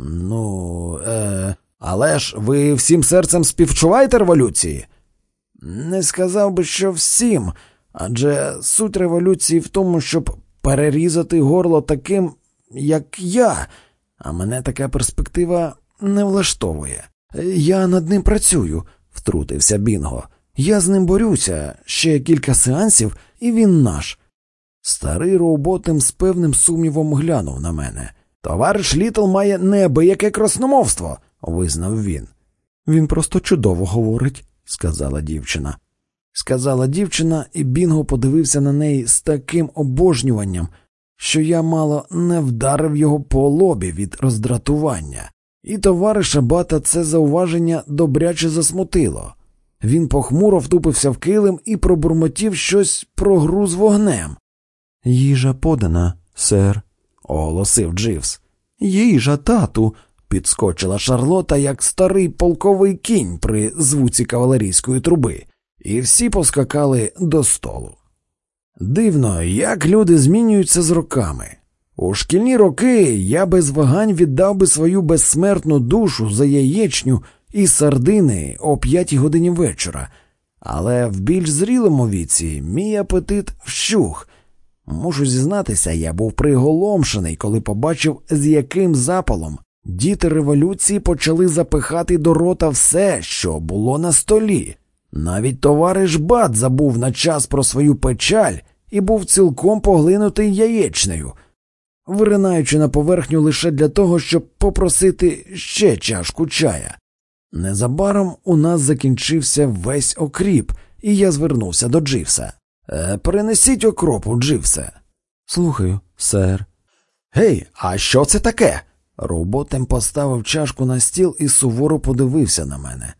Ну, е, але ж ви всім серцем співчуваєте революції? Не сказав би, що всім, адже суть революції в тому, щоб перерізати горло таким, як я, а мене така перспектива не влаштовує. Я над ним працюю, втрутився Бінго. Я з ним борюся, ще кілька сеансів, і він наш. Старий роботим з певним сумнівом глянув на мене. Товариш Літл має неабияке красномовство, визнав він. Він просто чудово говорить, сказала дівчина. Сказала дівчина, і Бінго подивився на неї з таким обожнюванням, що я мало не вдарив його по лобі від роздратування, і товариша бата це зауваження добряче засмутило. Він похмуро втупився в килим і пробурмотів щось про гру вогнем. Їжа подана, сер, оголосив Дживс. Їжа, тату, підскочила Шарлота, як старий полковий кінь при звуці кавалерійської труби, і всі поскакали до столу. Дивно, як люди змінюються з роками. У шкільні роки я без вагань віддав би свою безсмертну душу за яєчню і сардини о п'ятій годині вечора, але в більш зрілому віці мій апетит вщух. Можу зізнатися, я був приголомшений, коли побачив, з яким запалом діти революції почали запихати до рота все, що було на столі. Навіть товариш Бат забув на час про свою печаль і був цілком поглинутий яєчнею, виринаючи на поверхню лише для того, щоб попросити ще чашку чая. Незабаром у нас закінчився весь окріп, і я звернувся до Дживса. Е, Перенесіть окропу, Дживсе. Слухаю, сер. Гей, а що це таке? Роботем поставив чашку на стіл і суворо подивився на мене.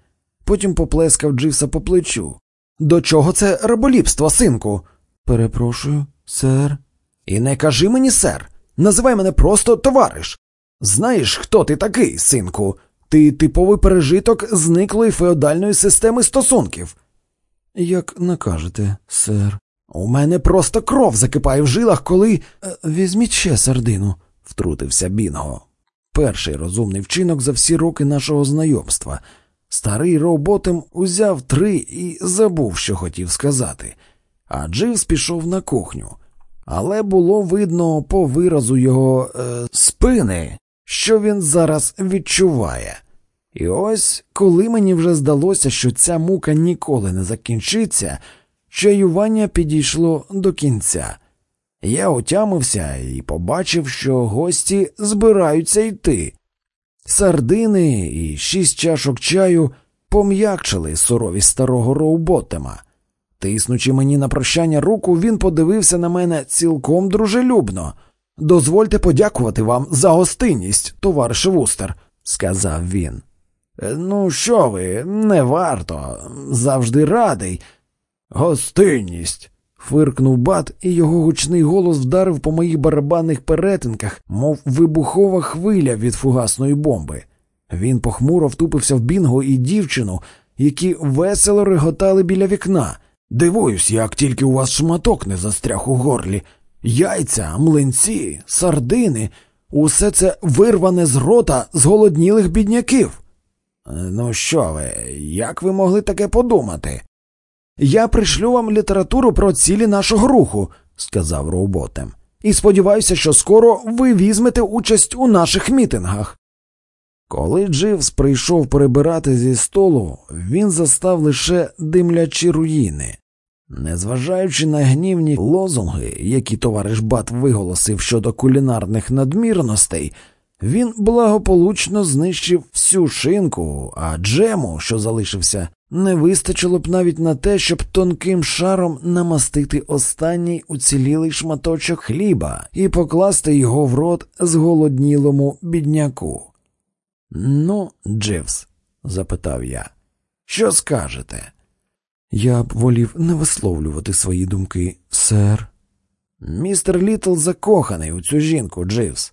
Потім поплескав Дживса по плечу. До чого це раболіпство, синку? Перепрошую, сер. І не кажи мені, сер. Називай мене просто товариш. Знаєш, хто ти такий, синку? Ти типовий пережиток зниклої феодальної системи стосунків. Як накажете, сер. У мене просто кров закипає в жилах, коли. «Е, Візьміть ще сардину, втрутився Бінго. Перший розумний вчинок за всі роки нашого знайомства. Старий роботем узяв три і забув, що хотів сказати, а Дживс пішов на кухню. Але було видно по виразу його е, спини, що він зараз відчуває. І ось, коли мені вже здалося, що ця мука ніколи не закінчиться, чаювання підійшло до кінця. Я отямився і побачив, що гості збираються йти. Сардини і шість чашок чаю пом'якчили суровість старого роуботема. Тиснучи мені на прощання руку, він подивився на мене цілком дружелюбно. Дозвольте подякувати вам за гостинність, товарише Вустер, сказав він. «Е, Ну, що ви, не варто, завжди радий. Гостинність. фиркнув бат, і його гучний голос вдарив по моїх барабанних перетинках, мов вибухова хвиля від фугасної бомби. Він похмуро втупився в бінго і дівчину, які весело реготали біля вікна. Дивуюсь, як тільки у вас шматок не застряг у горлі. Яйця, млинці, сардини, усе це вирване з рота зголоднілих бідняків. Ну що ви, як ви могли таке подумати? Я пришлю вам літературу про цілі нашого руху, сказав роботем, і сподіваюся, що скоро ви візьмете участь у наших мітингах. Коли Дживс прийшов прибирати зі столу, він застав лише димлячі руїни. Незважаючи на гнівні лозунги, які товариш Бат виголосив щодо кулінарних надмірностей, він благополучно знищив всю шинку, а джему, що залишився, не вистачило б навіть на те, щоб тонким шаром намастити останній уцілілий шматочок хліба і покласти його в рот зголоднілому бідняку. Ну, Дживс, запитав я, що скажете? Я б волів не висловлювати свої думки, сер. Містер Літл закоханий у цю жінку, Дживс.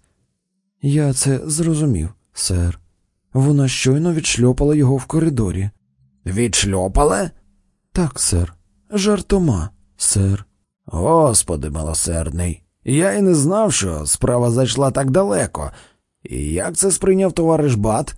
Я це зрозумів, сер. Вона щойно відшльопала його в коридорі. Відшльопала? Так, сер. Жартома, сер. Господи милосердний. Я й не знав, що справа зайшла так далеко. І як це сприйняв товариш Бат?